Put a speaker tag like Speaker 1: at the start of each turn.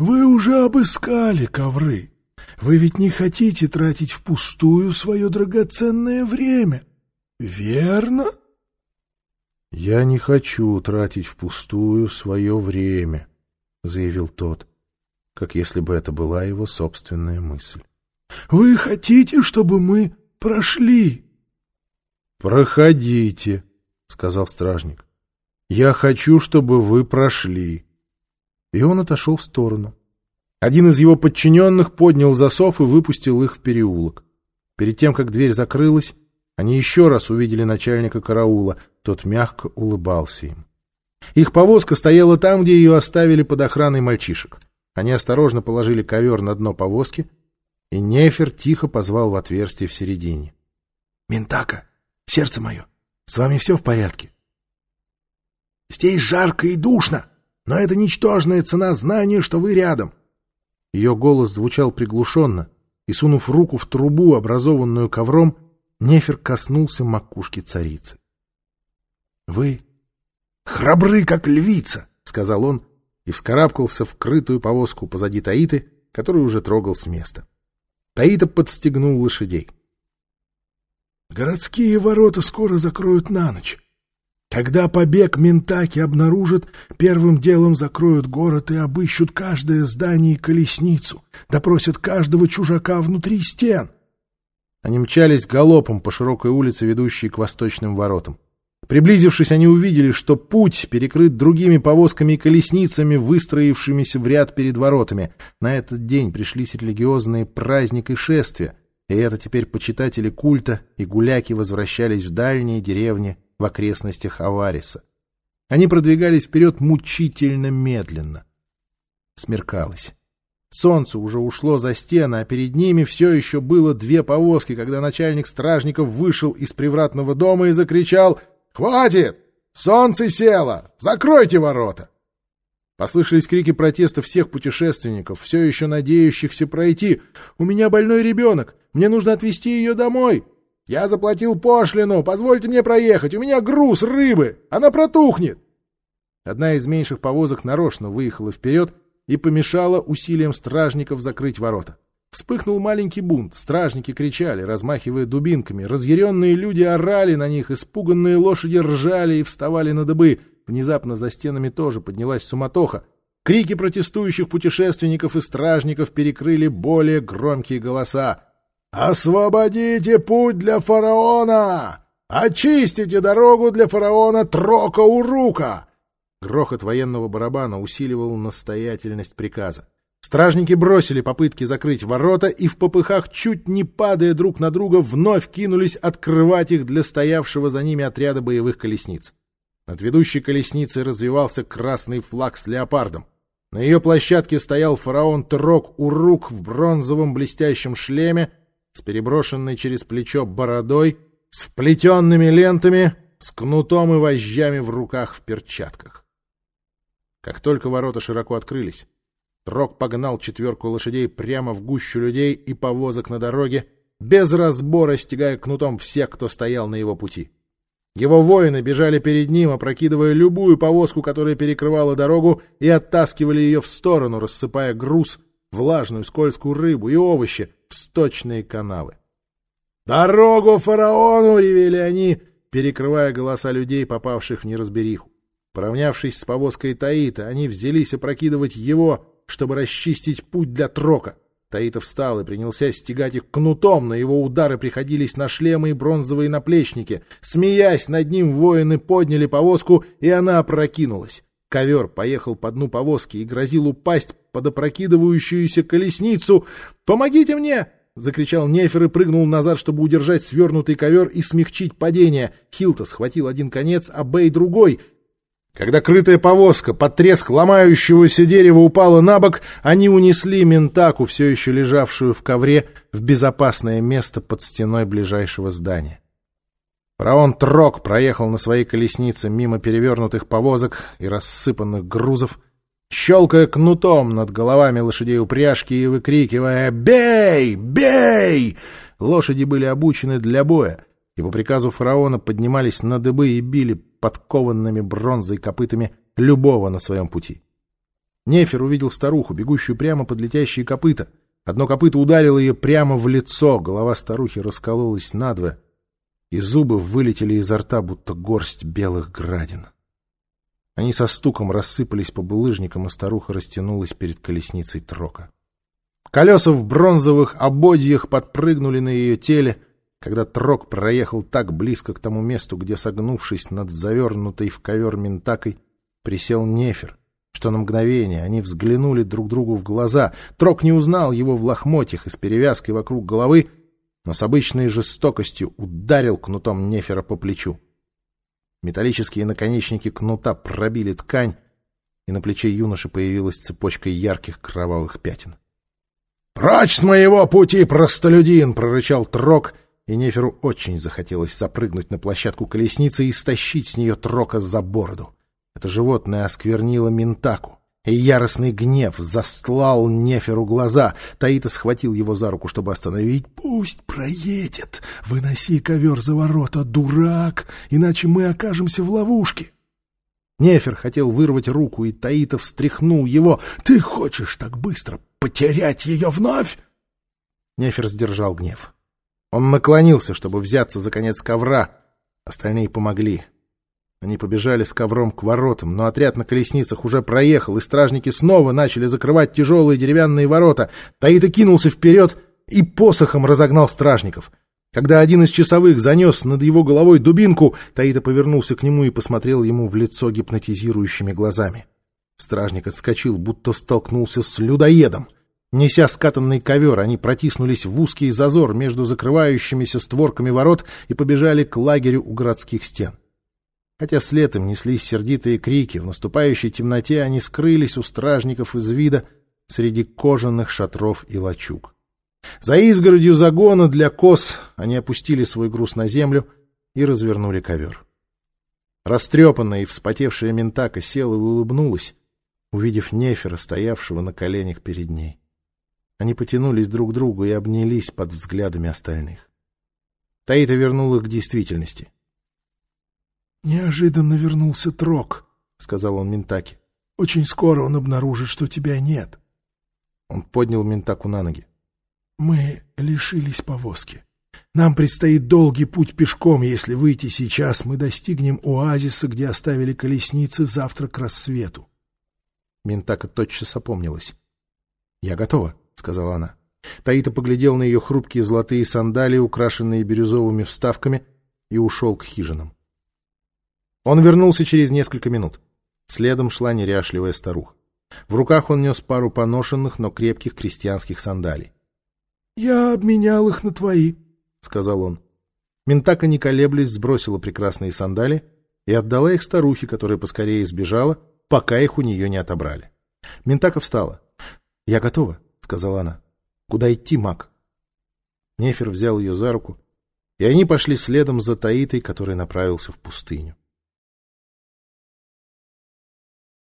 Speaker 1: Вы уже обыскали ковры. Вы ведь не хотите тратить впустую свое драгоценное время, верно?
Speaker 2: — Я не хочу тратить впустую свое время, — заявил тот, как если бы это была его собственная мысль.
Speaker 1: — Вы хотите, чтобы мы прошли?
Speaker 2: — Проходите, — сказал стражник. — Я хочу, чтобы вы прошли. И он отошел в сторону. Один из его подчиненных поднял засов и выпустил их в переулок. Перед тем, как дверь закрылась, они еще раз увидели начальника караула. Тот мягко улыбался им. Их повозка стояла там, где ее оставили под охраной мальчишек. Они осторожно положили ковер на дно повозки, и Нефер тихо позвал в отверстие в середине.
Speaker 1: — Ментака, сердце мое, с вами все в порядке? — Здесь жарко и душно, но это ничтожная цена знания, что вы рядом.
Speaker 2: Ее голос звучал приглушенно, и, сунув руку в трубу, образованную ковром, Нефер коснулся макушки царицы.
Speaker 1: — Вы храбры, как львица, — сказал он, и вскарабкался в крытую повозку позади Таиты, который уже трогал с места. Таита подстегнул лошадей. — Городские ворота скоро закроют на ночь. Когда побег Ментаки обнаружат, первым делом закроют город и обыщут каждое здание и колесницу, допросят каждого чужака внутри стен.
Speaker 2: Они мчались галопом по широкой улице, ведущей к восточным воротам. Приблизившись, они увидели, что путь перекрыт другими повозками и колесницами, выстроившимися в ряд перед воротами. На этот день пришлись религиозные праздник и шествия, и это теперь почитатели культа и гуляки возвращались в дальние деревни в окрестностях Авариса. Они продвигались вперед мучительно медленно. Смеркалось. Солнце уже ушло за стены, а перед ними все еще было две повозки, когда начальник стражников вышел из привратного дома и закричал «Хватит! Солнце село! Закройте ворота!» Послышались крики протеста всех путешественников, все еще надеющихся пройти. «У меня больной ребенок! Мне нужно отвезти ее домой!» «Я заплатил пошлину! Позвольте мне проехать! У меня груз рыбы! Она протухнет!» Одна из меньших повозок нарочно выехала вперед и помешала усилиям стражников закрыть ворота. Вспыхнул маленький бунт, стражники кричали, размахивая дубинками, разъяренные люди орали на них, испуганные лошади ржали и вставали на дыбы. Внезапно за стенами тоже поднялась суматоха. Крики протестующих путешественников и стражников перекрыли более громкие голоса. «Освободите путь для фараона! Очистите дорогу для фараона Трока-Урука!» Грохот военного барабана усиливал настоятельность приказа. Стражники бросили попытки закрыть ворота и в попыхах, чуть не падая друг на друга, вновь кинулись открывать их для стоявшего за ними отряда боевых колесниц. Над ведущей колесницей развивался красный флаг с леопардом. На ее площадке стоял фараон Трок-Урук в бронзовом блестящем шлеме, с переброшенной через плечо бородой, с вплетенными лентами, с кнутом и вожжами в руках в перчатках. Как только ворота широко открылись, Трок погнал четверку лошадей прямо в гущу людей и повозок на дороге, без разбора стягая кнутом всех, кто стоял на его пути. Его воины бежали перед ним, опрокидывая любую повозку, которая перекрывала дорогу, и оттаскивали ее в сторону, рассыпая груз — влажную скользкую рыбу и овощи в сточные канавы. «Дорогу фараону!» — ревели они, перекрывая голоса людей, попавших в неразбериху. Поравнявшись с повозкой Таита, они взялись опрокидывать его, чтобы расчистить путь для трока. Таита встал и принялся стегать их кнутом, на его удары приходились на шлемы и бронзовые наплечники. Смеясь над ним, воины подняли повозку, и она опрокинулась. Ковер поехал по дну повозки и грозил упасть под опрокидывающуюся колесницу. «Помогите мне!» — закричал Нефер и прыгнул назад, чтобы удержать свернутый ковер и смягчить падение. Хилта схватил один конец, а Бэй — другой. Когда крытая повозка под треск ломающегося дерева упала на бок, они унесли Ментаку, все еще лежавшую в ковре, в безопасное место под стеной ближайшего здания. Фараон Трок проехал на своей колеснице мимо перевернутых повозок и рассыпанных грузов, щелкая кнутом над головами лошадей упряжки и выкрикивая «Бей! Бей!». Лошади были обучены для боя, и по приказу фараона поднимались на дыбы и били подкованными бронзой копытами любого на своем пути. Нефер увидел старуху, бегущую прямо под летящие копыта. Одно копыто ударило ее прямо в лицо, голова старухи раскололась надвое, и зубы вылетели изо рта, будто горсть белых градин. Они со стуком рассыпались по булыжникам, и старуха растянулась перед колесницей трока. Колеса в бронзовых ободьях подпрыгнули на ее теле, когда трок проехал так близко к тому месту, где, согнувшись над завернутой в ковер ментакой, присел нефер, что на мгновение они взглянули друг другу в глаза. Трок не узнал его в лохмотьях и с перевязкой вокруг головы, но с обычной жестокостью ударил кнутом нефера по плечу. Металлические наконечники кнута пробили ткань, и на плече юноши появилась цепочка ярких кровавых пятен. «Прочь с моего пути, простолюдин!» — прорычал Трок, и Неферу очень захотелось запрыгнуть на площадку колесницы и стащить с нее Трока за бороду. Это животное осквернило Ментаку, яростный гнев застлал Неферу глаза. Таита схватил его за руку, чтобы остановить. «Пусть проедет! Выноси ковер за ворота, дурак! Иначе мы окажемся в ловушке!» Нефер хотел вырвать руку, и Таита встряхнул его. «Ты хочешь так быстро потерять ее вновь?» Нефер сдержал гнев. Он наклонился, чтобы взяться за конец ковра. Остальные помогли. Они побежали с ковром к воротам, но отряд на колесницах уже проехал, и стражники снова начали закрывать тяжелые деревянные ворота. Таита кинулся вперед и посохом разогнал стражников. Когда один из часовых занес над его головой дубинку, Таита повернулся к нему и посмотрел ему в лицо гипнотизирующими глазами. Стражник отскочил, будто столкнулся с людоедом. Неся скатанный ковер, они протиснулись в узкий зазор между закрывающимися створками ворот и побежали к лагерю у городских стен. Хотя вслед им неслись сердитые крики, в наступающей темноте они скрылись у стражников из вида среди кожаных шатров и лачуг. За изгородью загона для коз они опустили свой груз на землю и развернули ковер. Растрепанная и вспотевшая ментака села и улыбнулась, увидев Нефера, стоявшего на коленях перед ней. Они потянулись друг к другу и обнялись под взглядами остальных. Таита вернул их к действительности —— Неожиданно вернулся Трок, — сказал он Ментаке. — Очень скоро он обнаружит, что тебя нет. Он поднял Ментаку на ноги. — Мы лишились повозки. Нам предстоит долгий путь пешком. Если выйти сейчас, мы достигнем оазиса, где оставили колесницы завтра к рассвету. Ментака тотчас опомнилась. — Я готова, — сказала она. Таита поглядел на ее хрупкие золотые сандалии, украшенные бирюзовыми вставками, и ушел к хижинам. Он вернулся через несколько минут. Следом шла неряшливая старуха. В руках он нес пару поношенных, но крепких крестьянских сандалий. — Я обменял их на твои, — сказал он. Ментака, не колеблясь, сбросила прекрасные сандали и отдала их старухе, которая поскорее сбежала, пока их у нее не отобрали. Ментака встала. — Я готова, — сказала она. — Куда идти, маг? Нефер взял ее за руку, и они пошли следом за Таитой, который направился в пустыню.